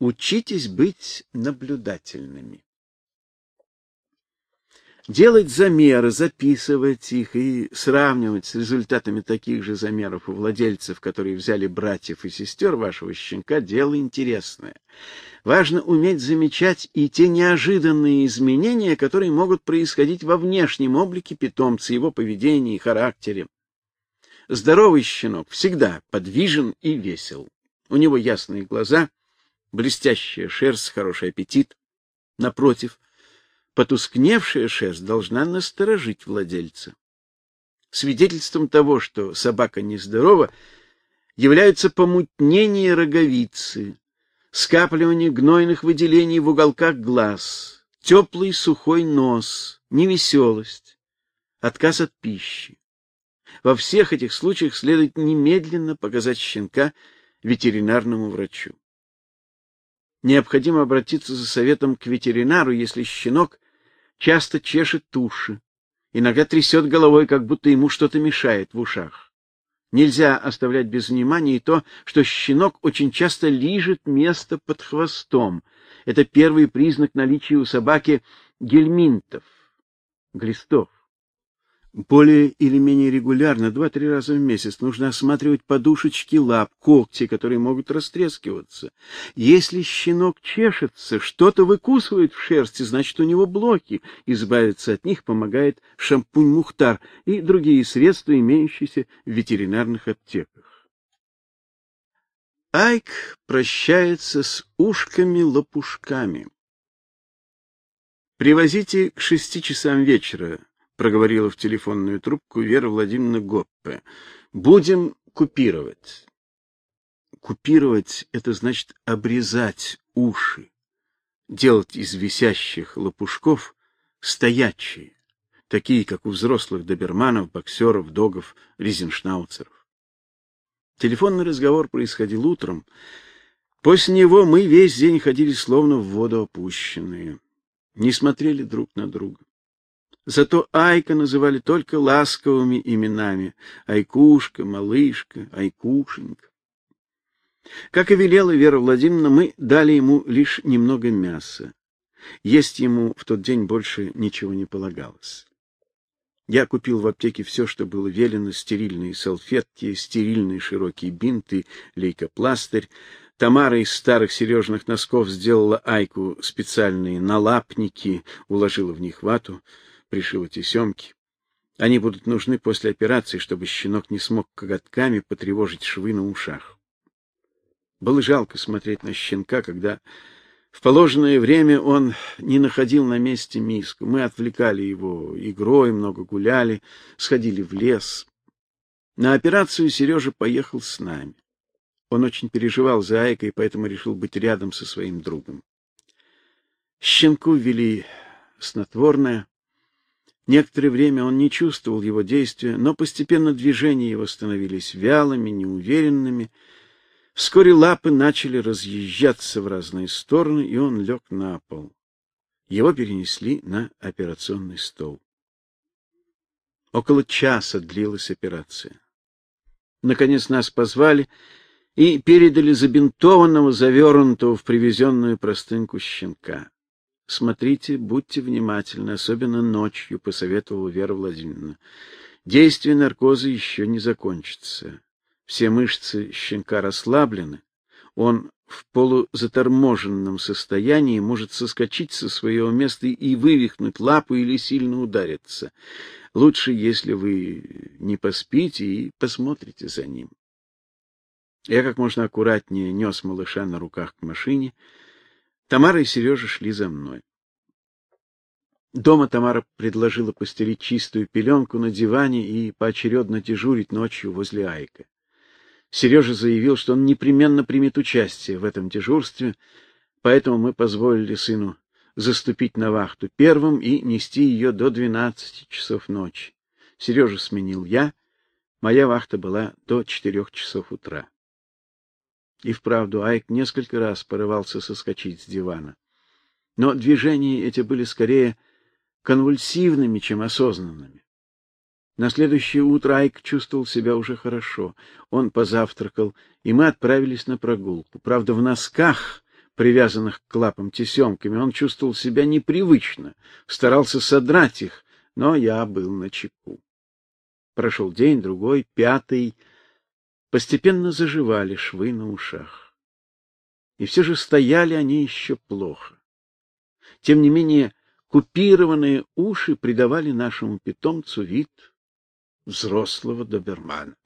Учитесь быть наблюдательными. Делать замеры, записывать их и сравнивать с результатами таких же замеров у владельцев, которые взяли братьев и сестер вашего щенка, дело интересное. Важно уметь замечать и те неожиданные изменения, которые могут происходить во внешнем облике питомца, его поведении и характере. Здоровый щенок всегда подвижен и весел. У него ясные глаза, блестящая шерсть, хороший аппетит. Напротив, потускневшая шерсть должна насторожить владельца. Свидетельством того, что собака нездорова, являются помутнение роговицы, скапливание гнойных выделений в уголках глаз, теплый сухой нос, невеселость, отказ от пищи. Во всех этих случаях следует немедленно показать щенка ветеринарному врачу. Необходимо обратиться за советом к ветеринару, если щенок часто чешет уши, иногда трясет головой, как будто ему что-то мешает в ушах. Нельзя оставлять без внимания и то, что щенок очень часто лижет место под хвостом. Это первый признак наличия у собаки гельминтов, глистов. Более или менее регулярно, два-три раза в месяц, нужно осматривать подушечки лап, когти, которые могут растрескиваться. Если щенок чешется, что-то выкусывает в шерсти, значит, у него блоки. Избавиться от них помогает шампунь Мухтар и другие средства, имеющиеся в ветеринарных аптеках. Айк прощается с ушками-лопушками. Привозите к шести часам вечера проговорила в телефонную трубку Вера Владимировна Гоппе. Будем купировать. Купировать это значит обрезать уши, делать из висящих лопушков стоячие, такие как у взрослых доберманов, боксеров, догов, ризеншнауцеров. Телефонный разговор происходил утром. После него мы весь день ходили словно в воду опущенные, не смотрели друг на друга. Зато Айка называли только ласковыми именами: Айкушка, малышка, Айкушенька. Как и велела Вера Владимировна, мы дали ему лишь немного мяса. Есть ему в тот день больше ничего не полагалось. Я купил в аптеке все, что было велено: стерильные салфетки, стерильные широкие бинты, лейкопластырь. Тамара из старых сережных носков сделала Айку специальные налапники, уложила в них вату пришила тесемки. Они будут нужны после операции, чтобы щенок не смог коготками потревожить швы на ушах. Было жалко смотреть на щенка, когда в положенное время он не находил на месте миску. Мы отвлекали его игрой, много гуляли, сходили в лес. На операцию Сережа поехал с нами. Он очень переживал за Айка и поэтому решил быть рядом со своим другом. Щенку ввели снотворное. Некоторое время он не чувствовал его действия, но постепенно движения его становились вялыми, неуверенными. Вскоре лапы начали разъезжаться в разные стороны, и он лег на пол. Его перенесли на операционный стол. Около часа длилась операция. Наконец нас позвали и передали забинтованного, завернутого в привезенную простынку щенка. Смотрите, будьте внимательны, особенно ночью, посоветовала Вера Владимировна. Действие наркоза еще не закончится. Все мышцы щенка расслаблены. Он в полузаторможенном состоянии может соскочить со своего места и вывихнуть лапу или сильно удариться. Лучше, если вы не поспите и посмотрите за ним. Я как можно аккуратнее нес малыша на руках к машине. Тамара и Сережа шли за мной. Дома Тамара предложила постелить чистую пеленку на диване и поочередно дежурить ночью возле Айка. Сережа заявил, что он непременно примет участие в этом дежурстве, поэтому мы позволили сыну заступить на вахту первым и нести ее до двенадцати часов ночи. Сережу сменил я, моя вахта была до четырех часов утра. И вправду Айк несколько раз порывался соскочить с дивана. Но движения эти были скорее конвульсивными, чем осознанными. На следующее утро Айк чувствовал себя уже хорошо. Он позавтракал, и мы отправились на прогулку. Правда, в носках, привязанных к лапам тесемками. Он чувствовал себя непривычно, старался содрать их, но я был на чеку. Прошел день, другой, пятый. Постепенно заживали швы на ушах. И все же стояли они еще плохо. Тем не менее, купированные уши придавали нашему питомцу вид взрослого добермана.